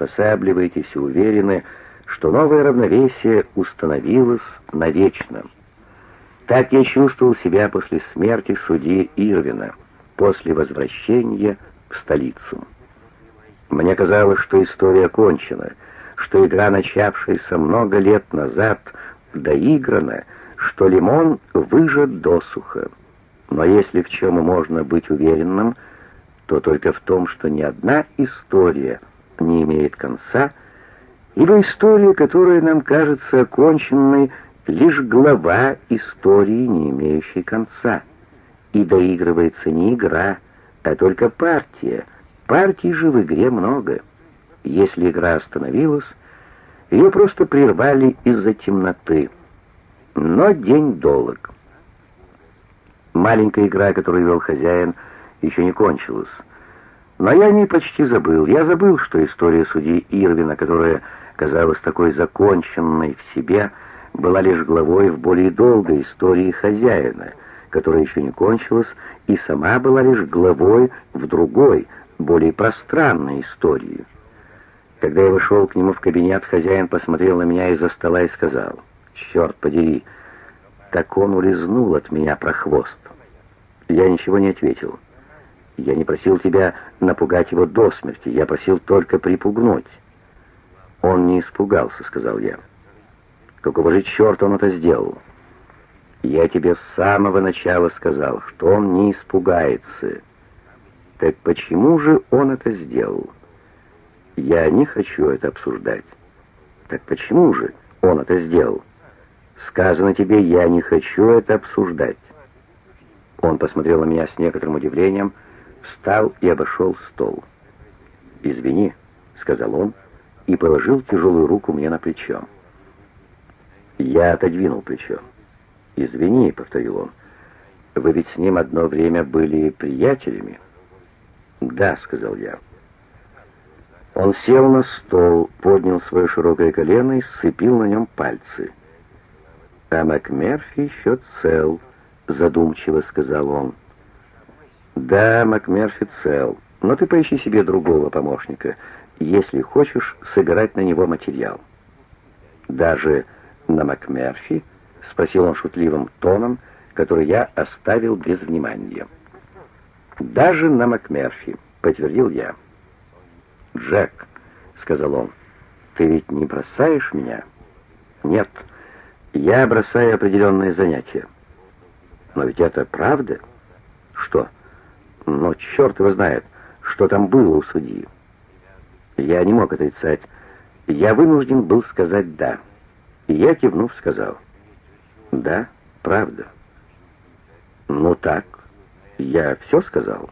посабливаетесь и уверены, что новое равновесие установилось навечно. Так я чувствовал себя после смерти судьи Ирвина, после возвращения в столицу. Мне казалось, что история кончена, что игра, начавшаяся много лет назад, доиграна, что лимон выжат досуха. Но если в чем можно быть уверенным, то только в том, что ни одна история не имеет конца, ибо история, которая нам кажется оконченной, лишь глава истории, не имеющей конца. И доигрывается не игра, а только партия. Партий же в игре много. Если игра остановилась, ее просто прервали из-за темноты. Но день долг. Маленькая игра, которую вел хозяин, еще не кончилась. Но я не почти забыл. Я забыл, что история судьи Ирвина, которая казалась такой законченной в себе, была лишь главой в более долгой истории хозяина, которая еще не кончилась, и сама была лишь главой в другой, более пространной истории. Когда я вышел к нему в кабинет, хозяин посмотрел на меня из-за стола и сказал, «Черт подери!» Так он улизнул от меня прохвост. Я ничего не ответил. Я не просил тебя напугать его до смерти, я просил только припугнуть. Он не испугался, сказал я. Какого же черта он это сделал? Я тебе с самого начала сказал, что он не испугается. Так почему же он это сделал? Я не хочу это обсуждать. Так почему же он это сделал? Сказано тебе, я не хочу это обсуждать. Он посмотрел на меня с некоторым удивлением, встал и обошел стол. «Извини», — сказал он, и положил тяжелую руку мне на плечо. Я отодвинул плечо. «Извини», — повторил он, — «вы ведь с ним одно время были приятелями?» «Да», — сказал я. Он сел на стол, поднял свое широкое колено и сцепил на нем пальцы. «А МакМерфи еще цел», — задумчиво сказал он. «Да, МакМерфи цел, но ты поищи себе другого помощника, если хочешь собирать на него материал». «Даже на МакМерфи?» — спросил он шутливым тоном, который я оставил без внимания. «Даже на МакМерфи», — подтвердил я. «Джек», — сказал он, — «ты ведь не бросаешь меня?» «Нет, я бросаю определенные занятия». «Но ведь это правда?» «Что?» «Но черт его знает, что там было у судьи». Я не мог отрицать. Я вынужден был сказать «да». И я, кивнув, сказал «Да, правда». «Ну так, я все сказал».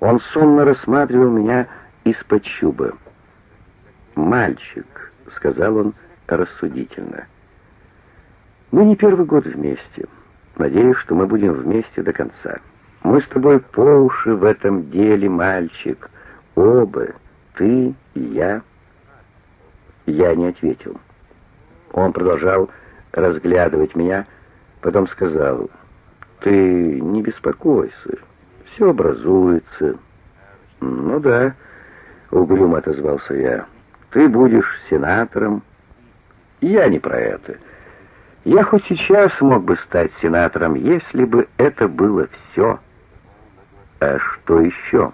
Он сонно рассматривал меня из-под чуба. «Мальчик», — сказал он рассудительно, — «мы не первый год вместе. Надеюсь, что мы будем вместе до конца. Мы с тобой по уши в этом деле, мальчик. Оба, ты и я». Я не ответил. Он продолжал разглядывать меня, потом сказал, «Ты не беспокойся, все образуется». «Ну да», — угрюмо отозвался я. «Ты будешь сенатором?» «Я не про это. Я хоть сейчас мог бы стать сенатором, если бы это было все». «А что еще?»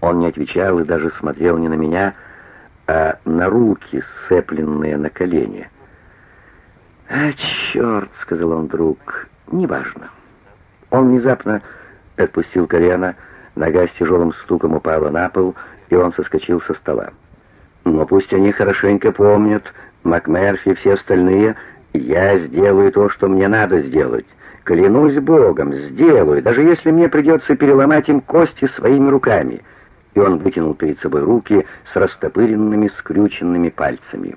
Он не отвечал и даже смотрел не на меня, а на руки, сцепленные на колени. «А, черт!» — сказал он вдруг. «Неважно». Он внезапно отпустил колено, — Нога с тяжелым стуком упала на пол, и он соскочил со стола. Но пусть они хорошенько помнят, МакМерфи и все остальные, я сделаю то, что мне надо сделать. Клянусь Богом, сделаю, даже если мне придется переломать им кости своими руками. И он вытянул перед собой руки с растопыренными, скрюченными пальцами.